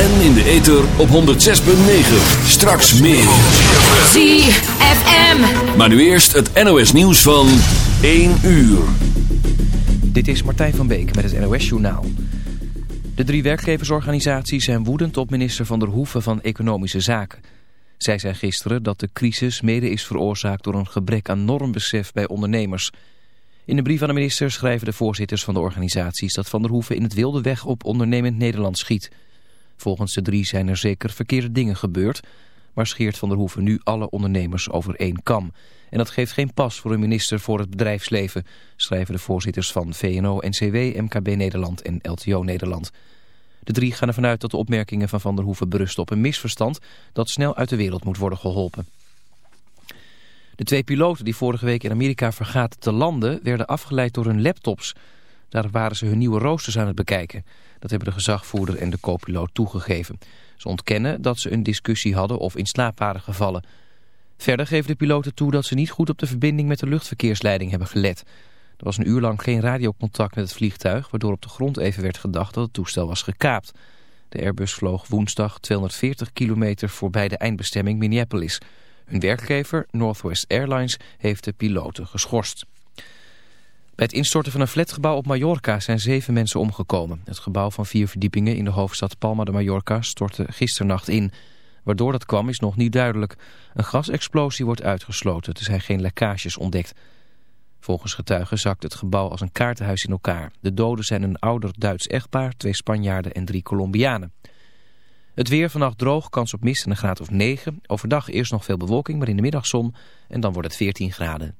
En in de ether op 106.9. Straks meer. ZFM. Maar nu eerst het NOS nieuws van 1 uur. Dit is Martijn van Beek met het NOS Journaal. De drie werkgeversorganisaties zijn woedend op minister Van der Hoeven van Economische Zaken. Zij zei gisteren dat de crisis mede is veroorzaakt door een gebrek aan normbesef bij ondernemers. In een brief aan de minister schrijven de voorzitters van de organisaties dat Van der Hoeven in het wilde weg op ondernemend Nederland schiet. Volgens de drie zijn er zeker verkeerde dingen gebeurd, maar scheert Van der Hoeven nu alle ondernemers over één kam. En dat geeft geen pas voor een minister voor het bedrijfsleven, schrijven de voorzitters van VNO-NCW, MKB Nederland en LTO Nederland. De drie gaan ervan uit dat de opmerkingen van Van der Hoeven berusten op een misverstand dat snel uit de wereld moet worden geholpen. De twee piloten die vorige week in Amerika vergaten te landen werden afgeleid door hun laptops. Daar waren ze hun nieuwe roosters aan het bekijken. Dat hebben de gezagvoerder en de co-piloot toegegeven. Ze ontkennen dat ze een discussie hadden of in slaap waren gevallen. Verder geven de piloten toe dat ze niet goed op de verbinding met de luchtverkeersleiding hebben gelet. Er was een uur lang geen radiocontact met het vliegtuig, waardoor op de grond even werd gedacht dat het toestel was gekaapt. De Airbus vloog woensdag 240 kilometer voorbij de eindbestemming Minneapolis. Hun werkgever, Northwest Airlines, heeft de piloten geschorst. Bij het instorten van een flatgebouw op Mallorca zijn zeven mensen omgekomen. Het gebouw van vier verdiepingen in de hoofdstad Palma de Mallorca stortte gisternacht in. Waardoor dat kwam is nog niet duidelijk. Een gasexplosie wordt uitgesloten, er zijn geen lekkages ontdekt. Volgens getuigen zakt het gebouw als een kaartenhuis in elkaar. De doden zijn een ouder Duits echtpaar, twee Spanjaarden en drie Colombianen. Het weer vannacht droog, kans op mist en een graad of 9. Overdag eerst nog veel bewolking, maar in de middag zon. En dan wordt het 14 graden.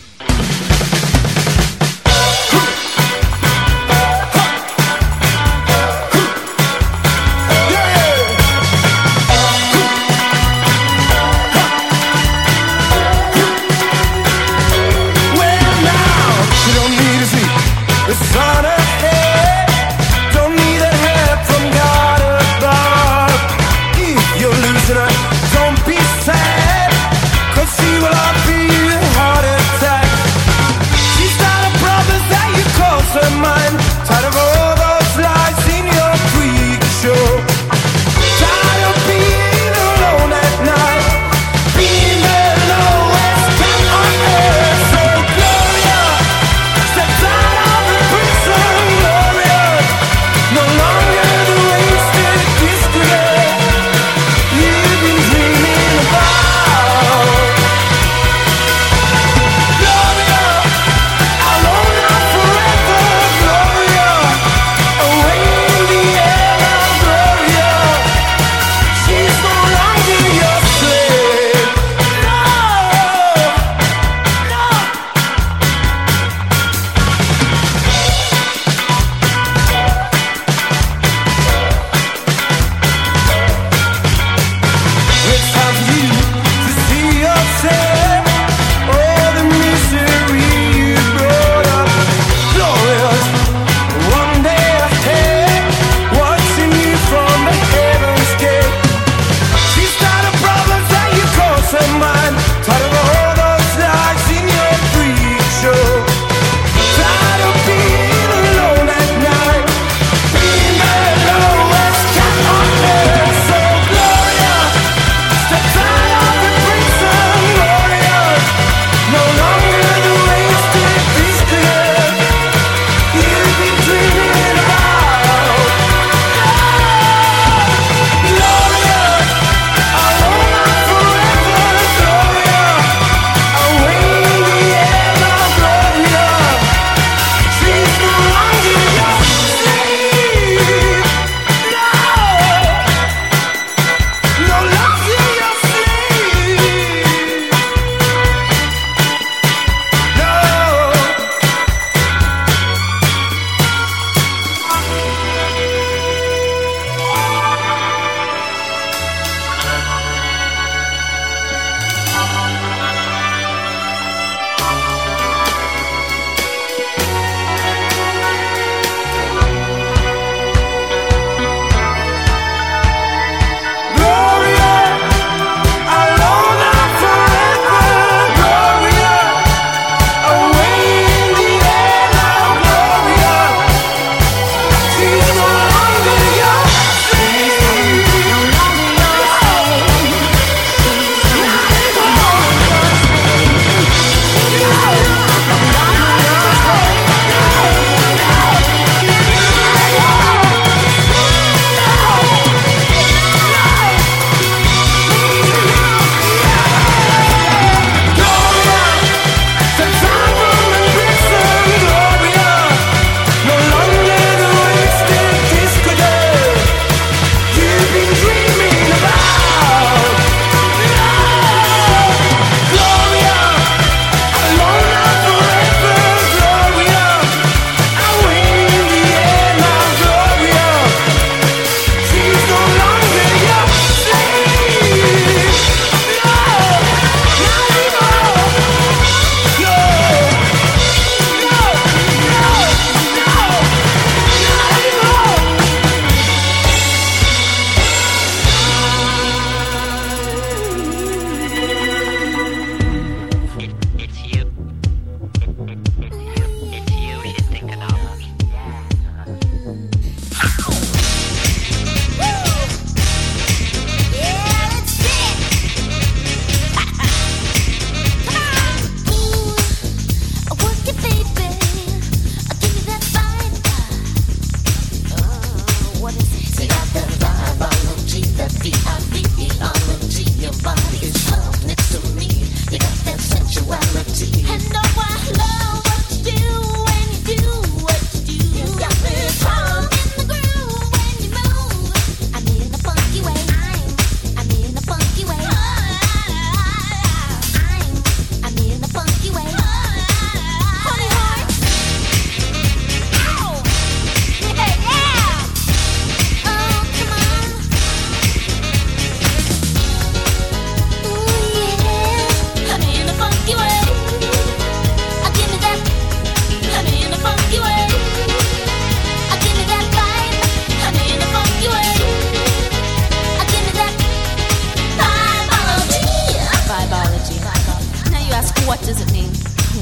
What does it mean?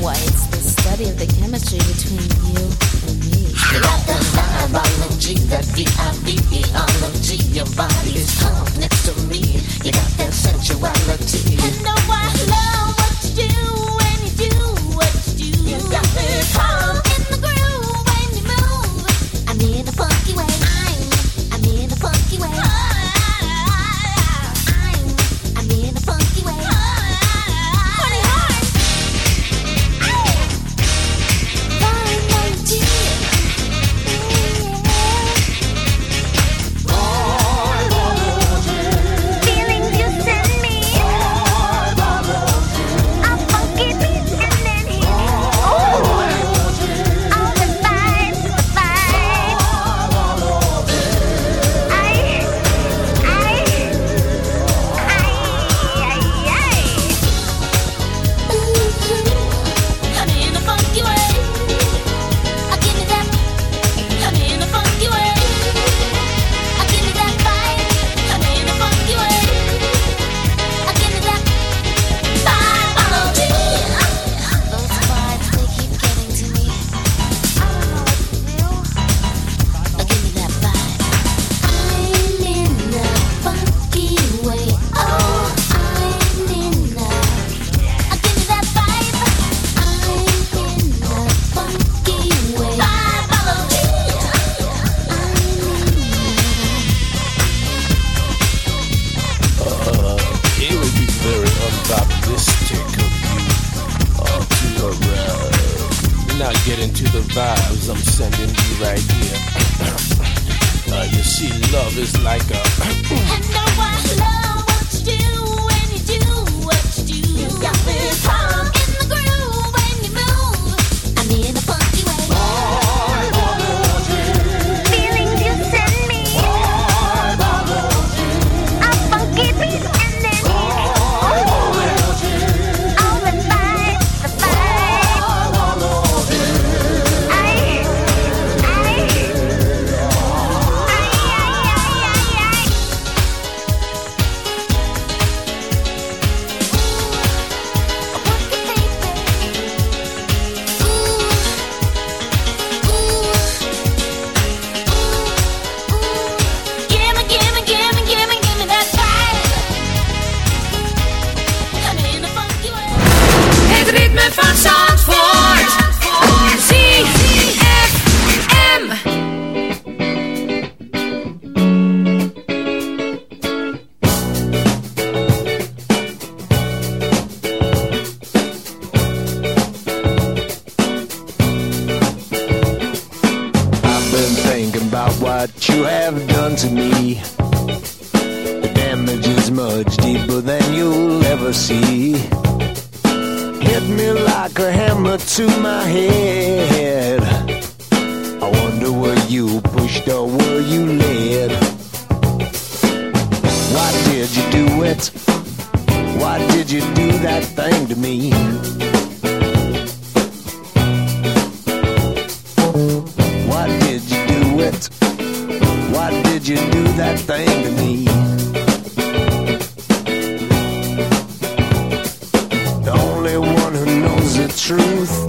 Why, it's the study of the chemistry between you and me. Got the biology, that D-I-V-E-ology. Your body is calm next to me. You got that sensuality. right here. Uh, you see, love is like a. truth.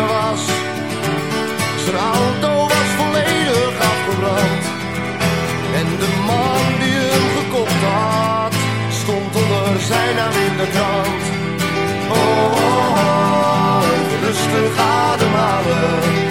man die hem gekocht had, stond onder zijn naam in de krant. Oh, oh, oh, even rustig ademhalen.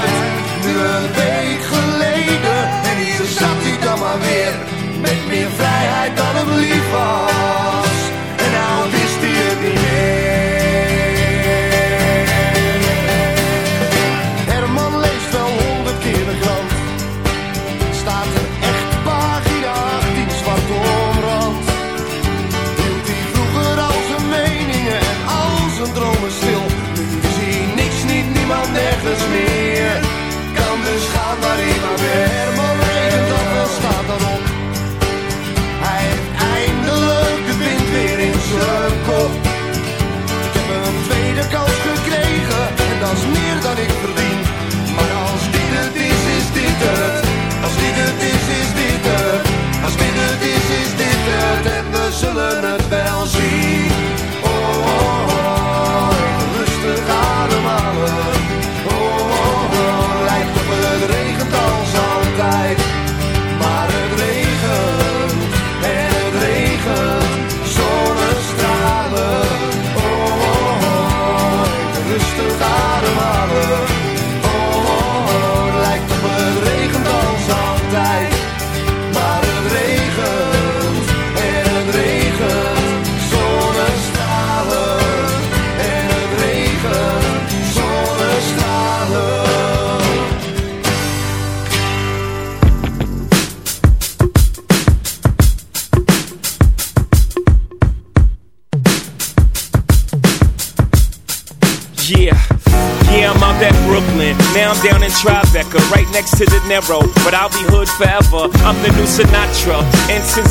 good. Sinatra. And since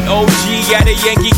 With OG at a Yankee.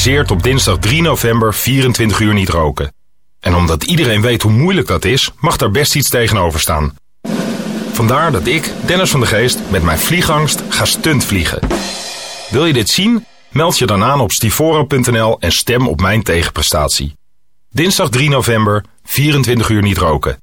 Organiseert op dinsdag 3 november 24 uur niet roken. En omdat iedereen weet hoe moeilijk dat is, mag daar best iets tegenover staan. Vandaar dat ik, Dennis van de Geest, met mijn vliegangst ga stuntvliegen. Wil je dit zien? Meld je dan aan op stivoro.nl en stem op mijn tegenprestatie. Dinsdag 3 november, 24 uur niet roken.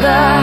The.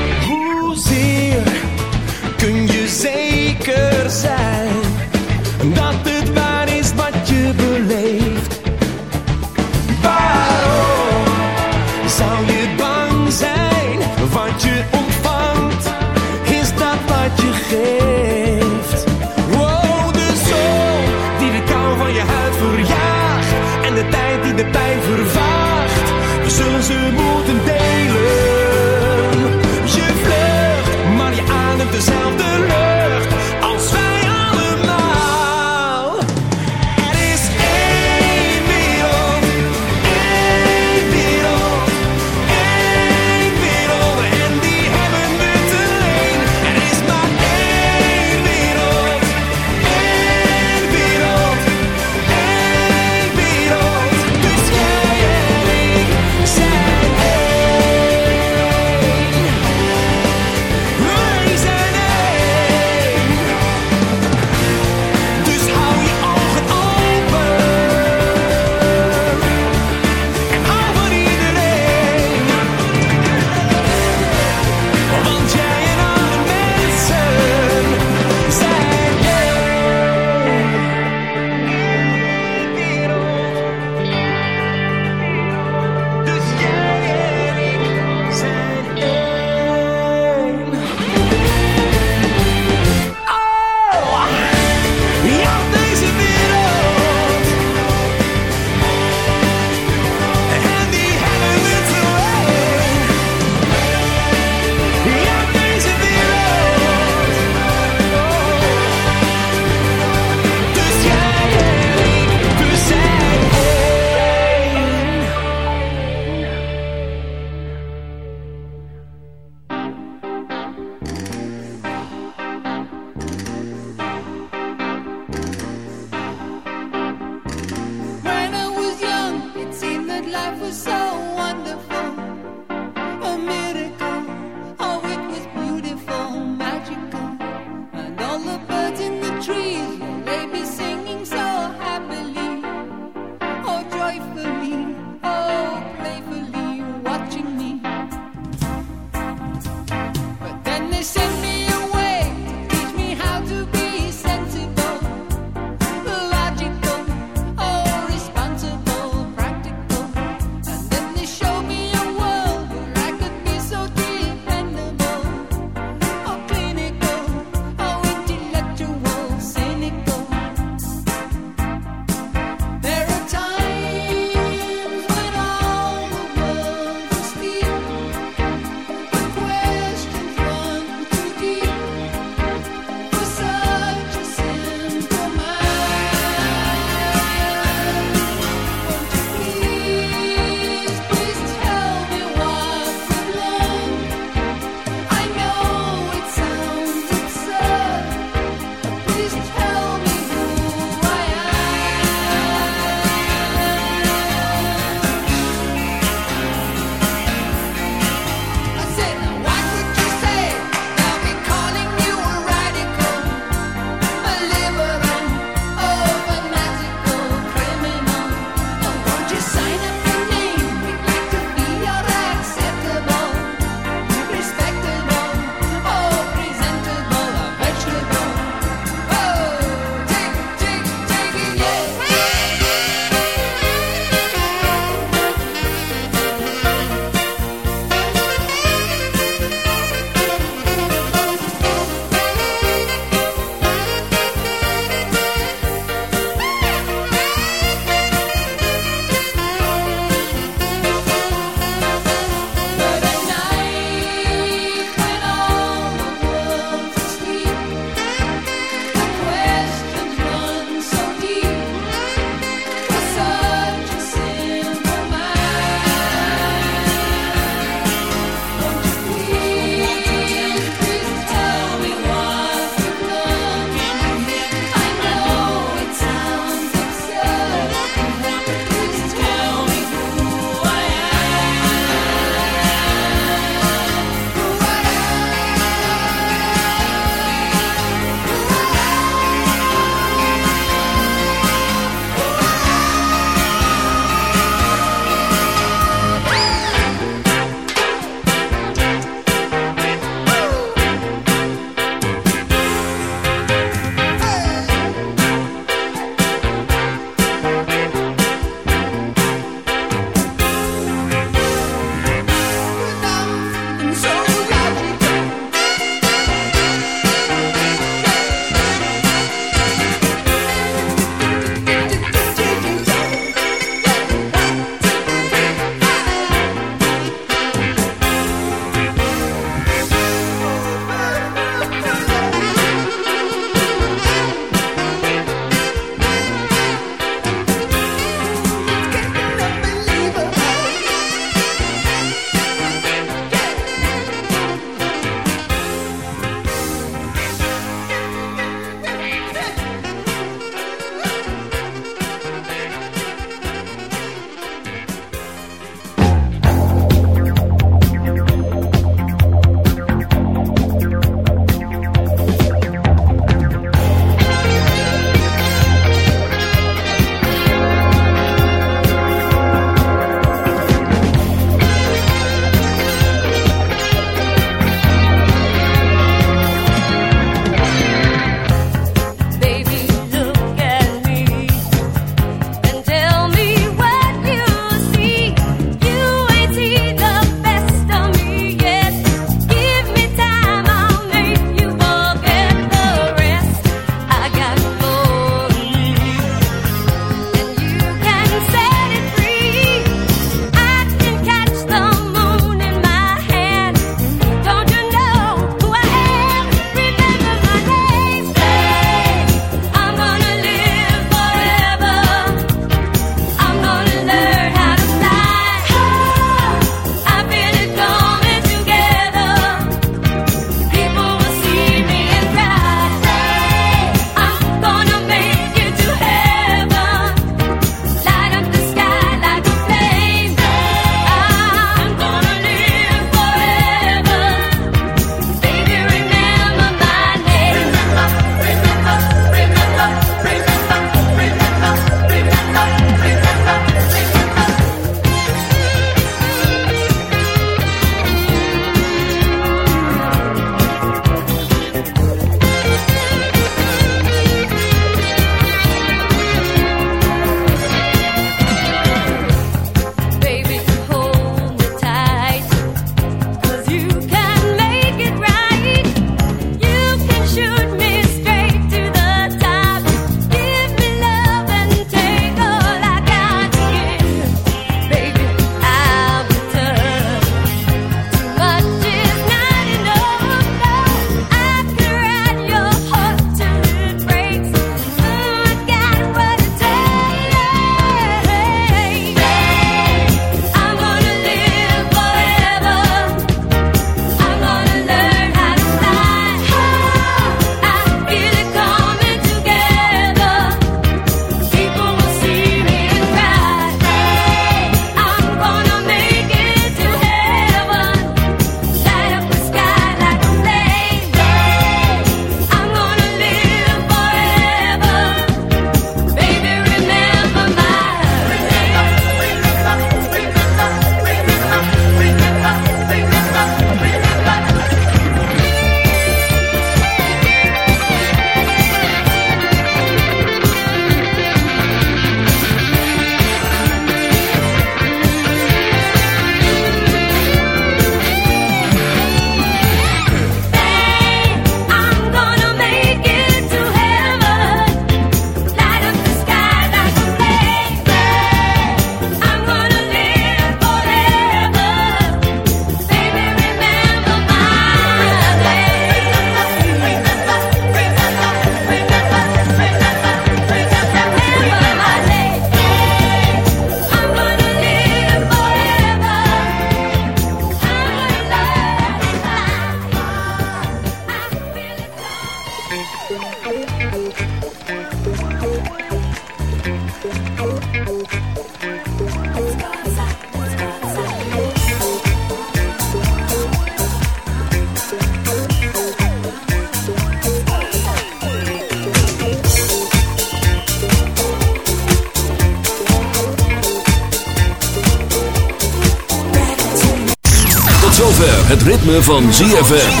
Van ZFM.